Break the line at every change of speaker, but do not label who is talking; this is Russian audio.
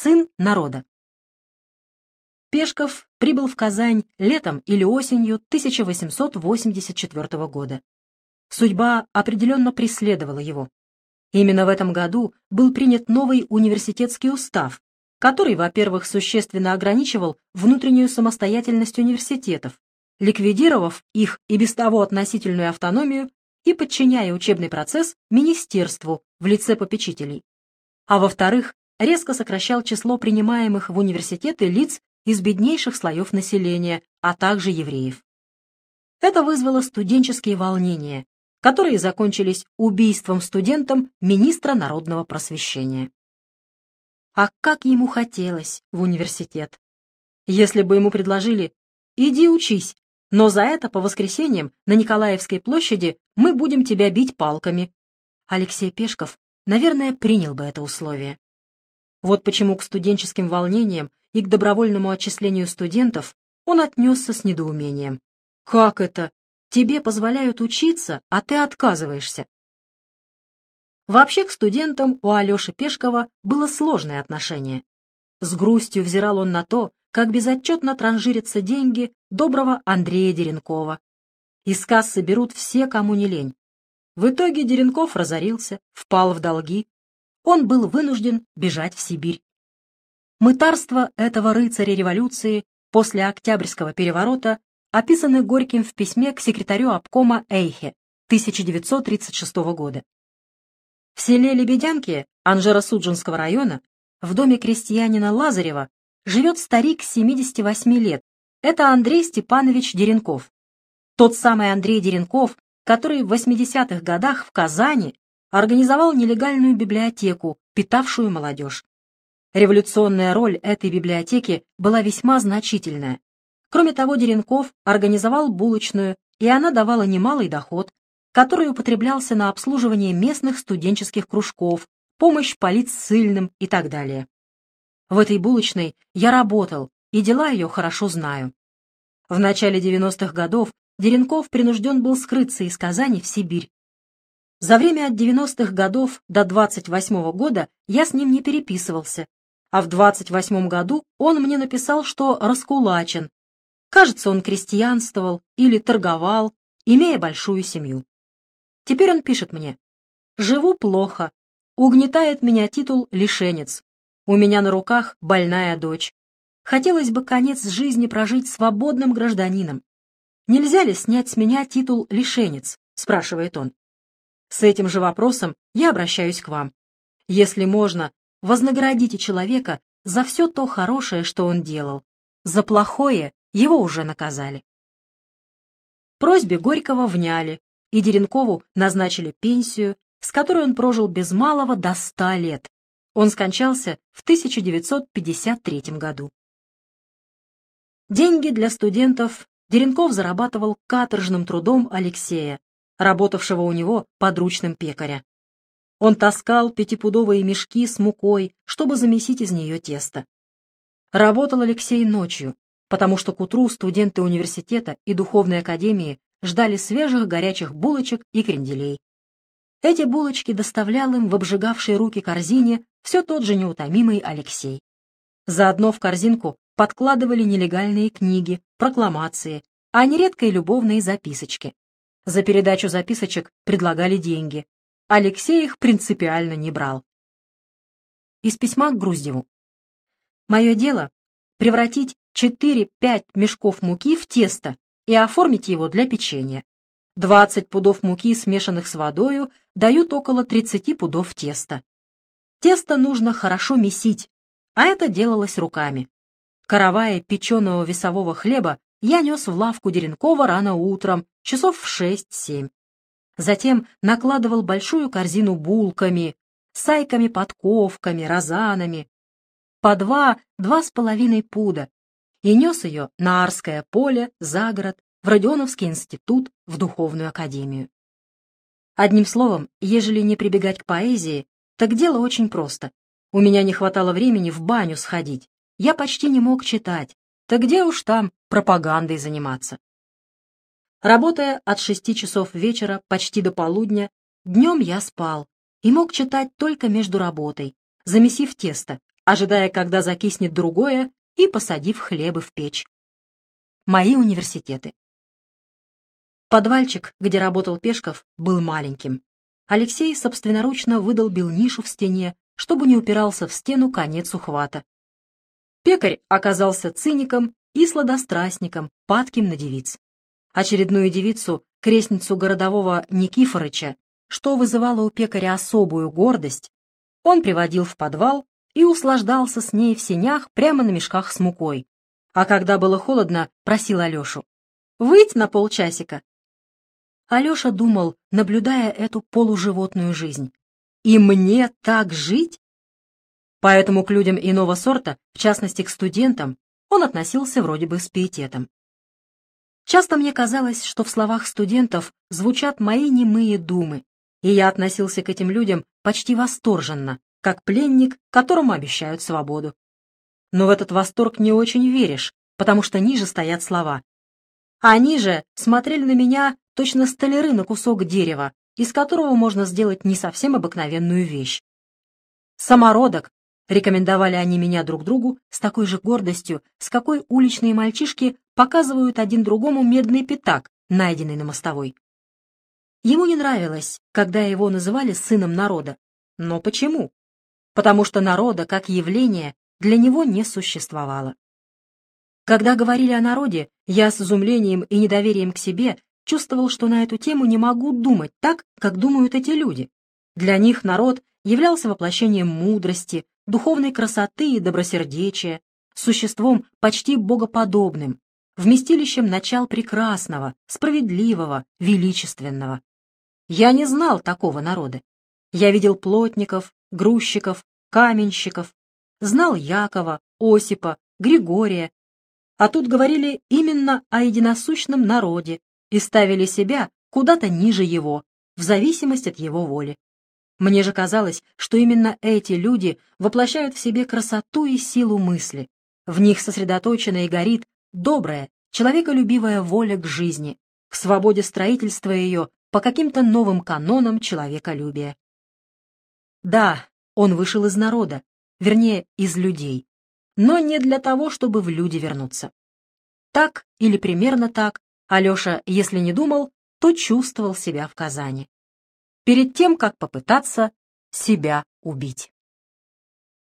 сын народа. Пешков прибыл в Казань летом или осенью 1884 года. Судьба определенно преследовала его. Именно в этом году был принят новый университетский устав, который, во-первых, существенно ограничивал внутреннюю самостоятельность университетов, ликвидировав их и без того относительную автономию и подчиняя учебный процесс министерству в лице попечителей. А во-вторых, резко сокращал число принимаемых в университеты лиц из беднейших слоев населения, а также евреев. Это вызвало студенческие волнения, которые закончились убийством студентом министра народного просвещения. А как ему хотелось в университет. Если бы ему предложили «иди учись, но за это по воскресеньям на Николаевской площади мы будем тебя бить палками», Алексей Пешков, наверное, принял бы это условие. Вот почему к студенческим волнениям и к добровольному отчислению студентов он отнесся с недоумением. «Как это? Тебе позволяют учиться, а ты отказываешься?» Вообще к студентам у Алеши Пешкова было сложное отношение. С грустью взирал он на то, как безотчетно транжирятся деньги доброго Андрея Деренкова. Из кассы берут все, кому не лень. В итоге Деренков разорился, впал в долги. Он был вынужден бежать в Сибирь. Мытарство этого рыцаря революции после Октябрьского переворота описаны Горьким в письме к секретарю обкома Эйхе 1936 года. В селе Лебедянки Анжеро-Судженского района в доме крестьянина Лазарева живет старик 78 лет. Это Андрей Степанович Деренков. Тот самый Андрей Деренков, который в 80-х годах в Казани организовал нелегальную библиотеку, питавшую молодежь. Революционная роль этой библиотеки была весьма значительная. Кроме того, Деренков организовал булочную, и она давала немалый доход, который употреблялся на обслуживание местных студенческих кружков, помощь политсыльным и так далее. В этой булочной я работал, и дела ее хорошо знаю. В начале 90-х годов Деренков принужден был скрыться из Казани в Сибирь. За время от 90-х годов до 28-го года я с ним не переписывался, а в 28-м году он мне написал, что раскулачен. Кажется, он крестьянствовал или торговал, имея большую семью. Теперь он пишет мне. «Живу плохо. Угнетает меня титул «лишенец». У меня на руках больная дочь. Хотелось бы конец жизни прожить свободным гражданином. Нельзя ли снять с меня титул «лишенец»?» — спрашивает он. С этим же вопросом я обращаюсь к вам. Если можно, Вознаградите человека за все то хорошее, что он делал. За плохое его уже наказали. Просьбе Горького вняли, и Деренкову назначили пенсию, с которой он прожил без малого до ста лет. Он скончался в 1953 году. Деньги для студентов Деренков зарабатывал каторжным трудом Алексея, работавшего у него подручным пекаря. Он таскал пятипудовые мешки с мукой, чтобы замесить из нее тесто. Работал Алексей ночью, потому что к утру студенты университета и духовной академии ждали свежих горячих булочек и кренделей. Эти булочки доставлял им в обжигавшей руки корзине все тот же неутомимый Алексей. Заодно в корзинку подкладывали нелегальные книги, прокламации, а нередко и любовные записочки. За передачу записочек предлагали деньги, Алексей их принципиально не брал. Из письма к Груздеву. «Мое дело — превратить 4-5 мешков муки в тесто и оформить его для печенья. 20 пудов муки, смешанных с водою, дают около 30 пудов теста. Тесто нужно хорошо месить, а это делалось руками. Каравая печеного весового хлеба я нес в лавку Деренкова рано утром, часов в 6-7. Затем накладывал большую корзину булками, сайками-подковками, розанами, по два-два с половиной пуда, и нес ее на Арское поле, за город, в Родионовский институт, в Духовную академию. Одним словом, ежели не прибегать к поэзии, так дело очень просто. У меня не хватало времени в баню сходить, я почти не мог читать, так где уж там пропагандой заниматься. Работая от шести часов вечера почти до полудня, днем я спал и мог читать только между работой, замесив тесто, ожидая, когда закиснет другое, и посадив хлебы в печь. Мои университеты. Подвальчик, где работал Пешков, был маленьким. Алексей собственноручно выдолбил нишу в стене, чтобы не упирался в стену конец ухвата. Пекарь оказался циником и сладострастником, падким на девиц. Очередную девицу, крестницу городового Никифорыча, что вызывало у пекаря особую гордость, он приводил в подвал и услаждался с ней в сенях прямо на мешках с мукой. А когда было холодно, просил Алешу. «Выйдь на полчасика». Алеша думал, наблюдая эту полуживотную жизнь. «И мне так жить?» Поэтому к людям иного сорта, в частности к студентам, он относился вроде бы с пиететом. Часто мне казалось, что в словах студентов звучат мои немые думы, и я относился к этим людям почти восторженно, как пленник, которому обещают свободу. Но в этот восторг не очень веришь, потому что ниже стоят слова. Они же смотрели на меня точно столяры на кусок дерева, из которого можно сделать не совсем обыкновенную вещь. Самородок, рекомендовали они меня друг другу с такой же гордостью, с какой уличные мальчишки показывают один другому медный пятак, найденный на мостовой. Ему не нравилось, когда его называли сыном народа. Но почему? Потому что народа, как явление, для него не существовало. Когда говорили о народе, я с изумлением и недоверием к себе чувствовал, что на эту тему не могу думать так, как думают эти люди. Для них народ являлся воплощением мудрости, духовной красоты и добросердечия, существом почти богоподобным, вместилищем начал прекрасного, справедливого, величественного. Я не знал такого народа. Я видел плотников, грузчиков, каменщиков, знал Якова, Осипа, Григория. А тут говорили именно о единосущном народе и ставили себя куда-то ниже его, в зависимости от его воли. Мне же казалось, что именно эти люди воплощают в себе красоту и силу мысли. В них сосредоточена и горит добрая, человеколюбивая воля к жизни, к свободе строительства ее по каким-то новым канонам человеколюбия. Да, он вышел из народа, вернее, из людей, но не для того, чтобы в люди вернуться. Так или примерно так Алеша, если не думал, то чувствовал себя в Казани. Перед тем, как попытаться себя убить.